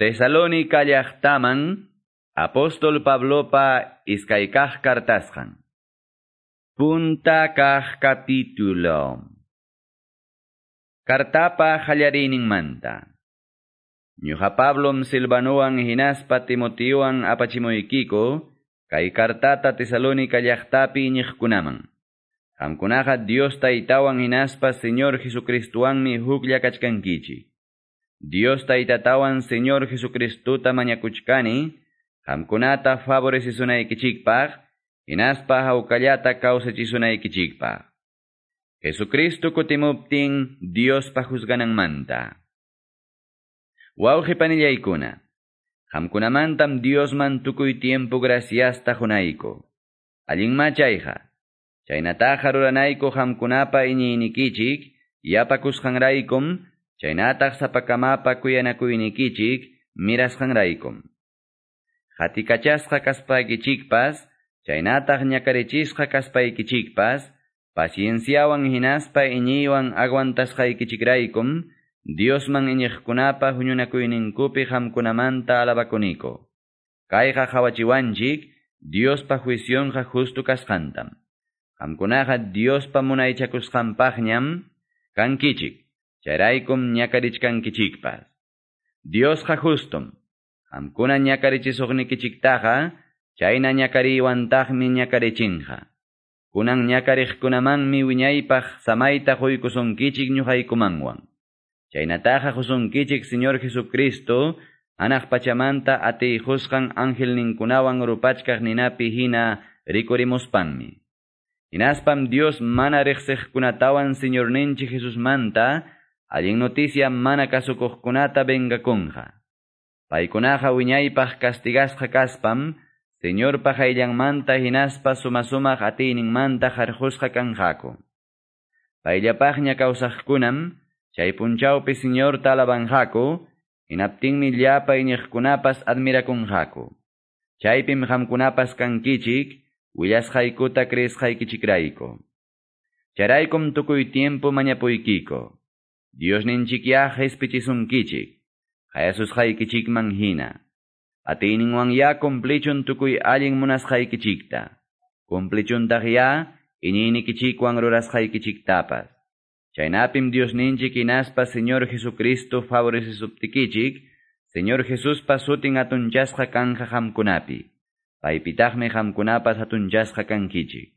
Tesalónica llaqtaman apóstol Pablopa iskaykaj kartasjan. Punta kaj capítulo. Kartapa manta. Ñuqa Pablom Silvanuan hinaspa Timoteuan apachimoykiko, kay kartata Tesalónica llaqtapi ñiqkunaman. Qamkunaqa Dios taytawan hinaspa Señor Jesucristuwanmi huklla kachkankichi. Dios taytatawan Señor Jesucristuta mañakuchkani, qamkunata favorecisunaykichikpaq, hinaspa hawkallata kawsachisunaykichikpaq. Jesucristo kutimuptin Dios pa manta. Wawqi panillaykuna, qamkunamantam Diosman tukuy tiempo graciasta hunayko. Allinma chayqa, chaynataqa ruranayku qamkunapa iñiynikichik, yapakusqanraykum, chaynataq sapakamapa kuyanakuynikichik, mirasqanraykum. Hatikachasqa kaspaykichikpas, chaynataq ñakarichisqa kaspaykichikpas, pacienciawan hinaspa iñiywan aguantasqaykichikraykum, Dios man iñiqkunapa huñunakuyninkupi hamkunamanta alabakuniko. Kayqa hawachiwanchik, Diospa juisyonqa justu kasqantam. Hamkunaqa Diospa munaychakusqanpaqñam kankichik, chayraykum ñakarichkankichikpas. Diosqa justum, hamkuna ñakarichisugnikichiktaqa, chayna ñakariwantaqmi ñakarichinqa. Kunan ñakariqkunamanmi wiñaypaq samayta quykusunkichik ñuqaykumanwan. Chaynataqa husunkichik Señor Jesucristo, anaq pachamanta atiyhusqan ángel ninkunawan rupachkaq ninapi hina rikurimuspanmi. Hinaspam Dios mana riqsiqkunatawan Señor ninchi Jesus manta, allin noticia mana kasukuqkunata vengakunqa. Paykunaqa wiñaypaq castigasqa kaspam, Señor pajayllanmanta hinaspa sumasumaq atiyninmanta harhusqa kanqaku. Payllapaqña kawsaqkunam, Chay punchawpi Señor talabanjaku, hinaptinmi llapa iñiqkunapas admirakunjaku. Chaypim hamkunapas kankichik, willasqaykuta kichikrayko. Charaykum tukuy tiempo mañapuykiko. Dios ninchikyaj espichisunkichik, hayasusqaykichikman hina. Atiyninwan ya cumplichun tukuy allin munasqaykichikta. Cumplichuntaq ya, iñiynikichikwan rurasqaykichiktapas. Chaynapim Dios ninchik inaspa Señor Jesucristo favorecisuptikichik, Señor Jesús pasutin atunchasqa kanja hamkunapi. Paypitaqmi hamkunapas atunchasqa kankichik.